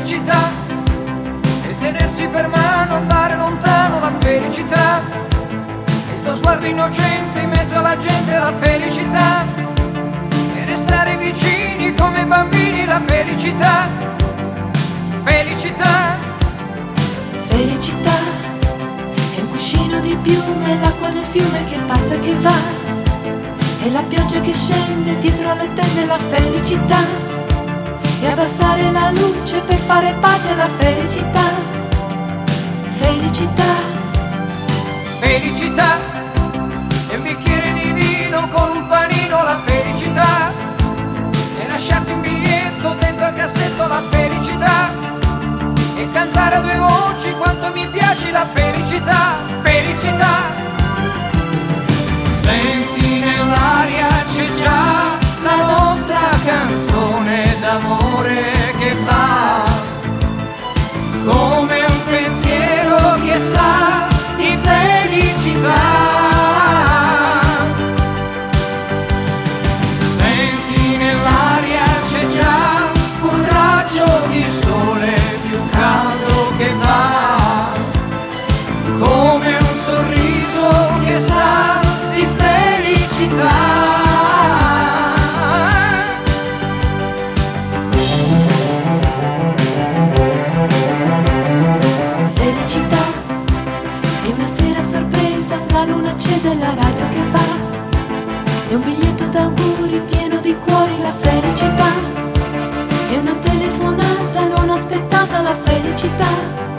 felicità e tenersi per mano, andare lontano la felicità. Il tuo sguardo innocente in mezzo alla gente la felicità. E restare vicini come bambini la felicità. Felicità. Felicità è un cuscino di piume, l'acqua del fiume che passa e che va. E la pioggia che scende dietro alle tende la felicità e abbassare la luce per fare pace alla felicità. Felicità. Felicità. E un bicchiere di vino con un panino, la felicità. E lasciarti un biglietto dentro al cassetto, la felicità. E cantare a due voci quanto mi piace la felicità. La luna accesa e la radio che va. È un biglietto d'auguri pieno di cuori, la felicità. È una telefonata non aspettata, la. Felicità.